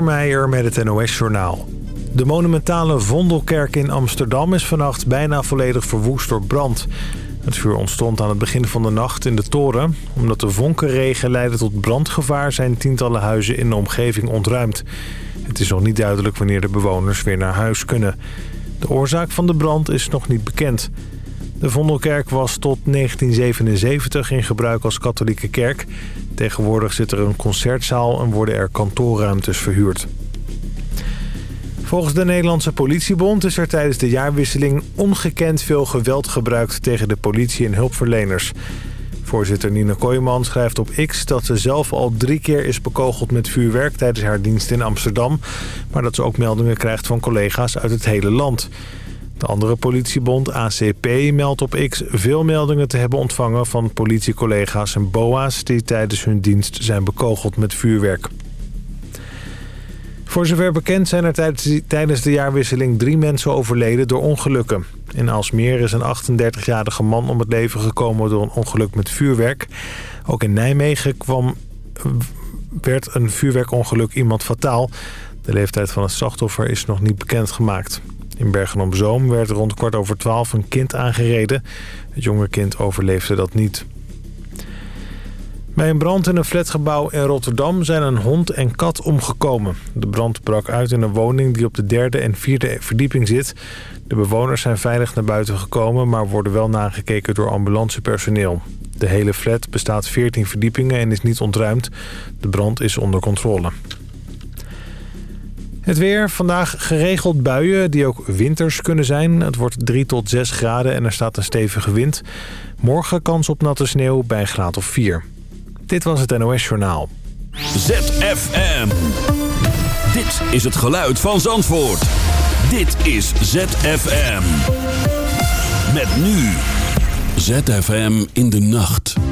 Meijer met het NOS-journaal. De monumentale Vondelkerk in Amsterdam is vannacht bijna volledig verwoest door brand. Het vuur ontstond aan het begin van de nacht in de toren. Omdat de vonkenregen leidde tot brandgevaar zijn tientallen huizen in de omgeving ontruimd. Het is nog niet duidelijk wanneer de bewoners weer naar huis kunnen. De oorzaak van de brand is nog niet bekend. De Vondelkerk was tot 1977 in gebruik als katholieke kerk. Tegenwoordig zit er een concertzaal en worden er kantoorruimtes verhuurd. Volgens de Nederlandse politiebond is er tijdens de jaarwisseling ongekend veel geweld gebruikt tegen de politie en hulpverleners. Voorzitter Nina Kooijman schrijft op X dat ze zelf al drie keer is bekogeld met vuurwerk tijdens haar dienst in Amsterdam. Maar dat ze ook meldingen krijgt van collega's uit het hele land. De andere politiebond ACP meldt op X veel meldingen te hebben ontvangen van politiecollega's en BOA's die tijdens hun dienst zijn bekogeld met vuurwerk. Voor zover bekend zijn er tijdens de jaarwisseling drie mensen overleden door ongelukken. In Alsmeer is een 38-jarige man om het leven gekomen door een ongeluk met vuurwerk. Ook in Nijmegen kwam, werd een vuurwerkongeluk iemand fataal. De leeftijd van het slachtoffer is nog niet bekendgemaakt. In Bergen-op-Zoom werd rond kwart over twaalf een kind aangereden. Het jonge kind overleefde dat niet. Bij een brand in een flatgebouw in Rotterdam zijn een hond en kat omgekomen. De brand brak uit in een woning die op de derde en vierde verdieping zit. De bewoners zijn veilig naar buiten gekomen, maar worden wel nagekeken door ambulancepersoneel. De hele flat bestaat 14 verdiepingen en is niet ontruimd. De brand is onder controle. Het weer, vandaag geregeld buien die ook winters kunnen zijn. Het wordt 3 tot 6 graden en er staat een stevige wind. Morgen kans op natte sneeuw bij graad of 4. Dit was het NOS Journaal. ZFM. Dit is het geluid van Zandvoort. Dit is ZFM. Met nu. ZFM in de nacht.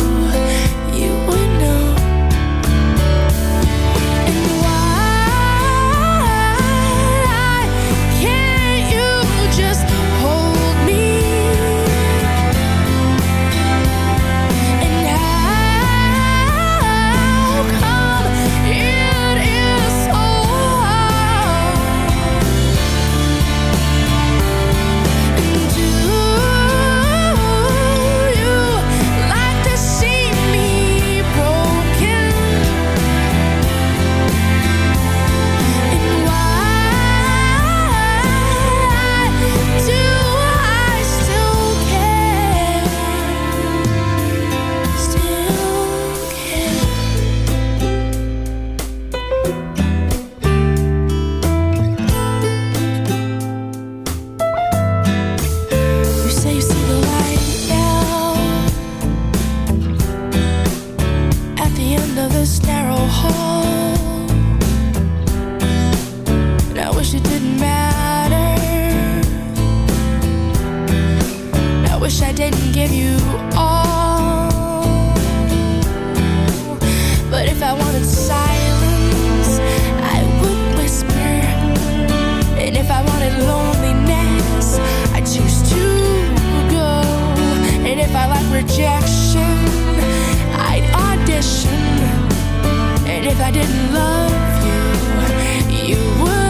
if I wanted silence I would whisper. And if I wanted lonely nights I choose to go. And if I like rejection I audition. And if I didn't love you, you would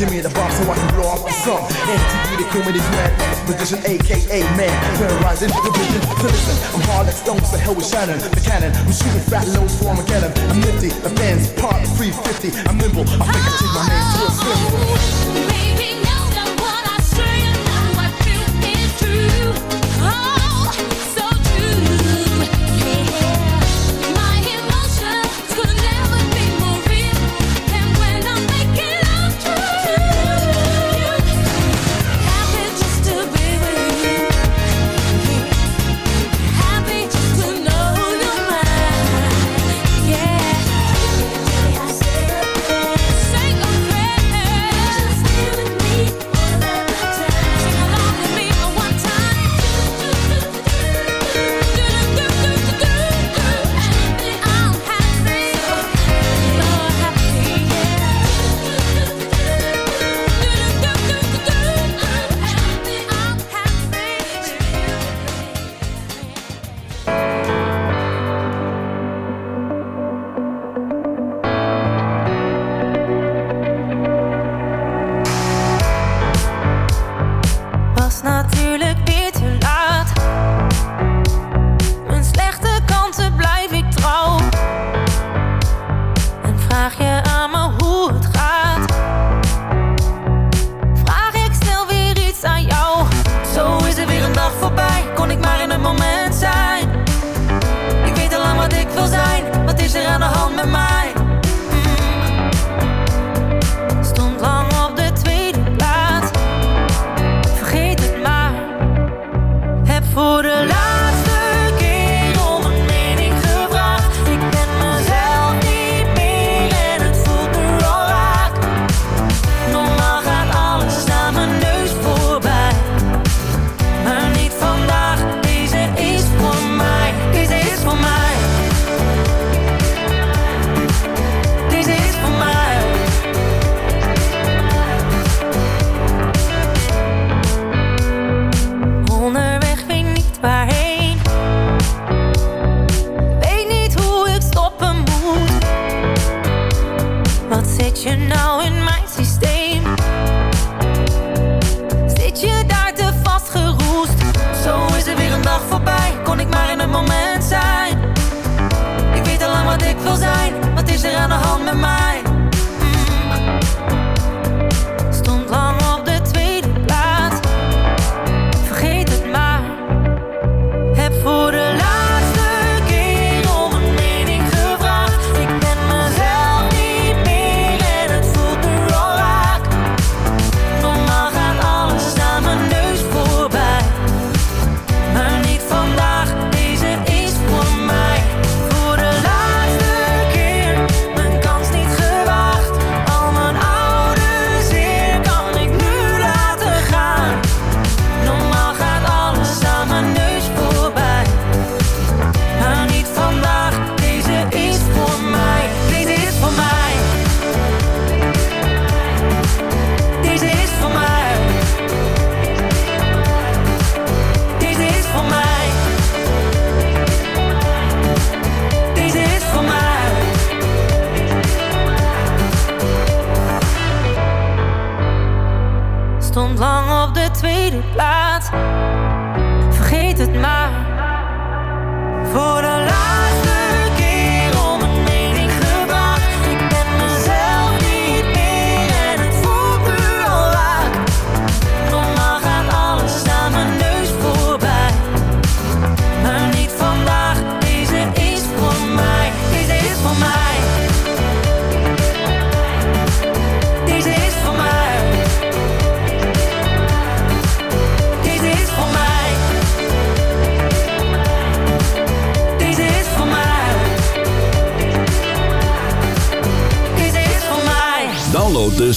Give me the bomb so I can blow off the sun. MTV, the king with his mad position, aka man. Terrorizing the vision. So listen, I'm hard like stones, the hell with Shannon, the cannon. I'm shooting fat loads for Armageddon. I'm nifty, the fans part 350. I'm nimble, I think I take my name to a swim.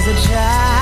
As a child.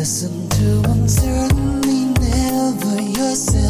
Listen to, and certainly never yourself.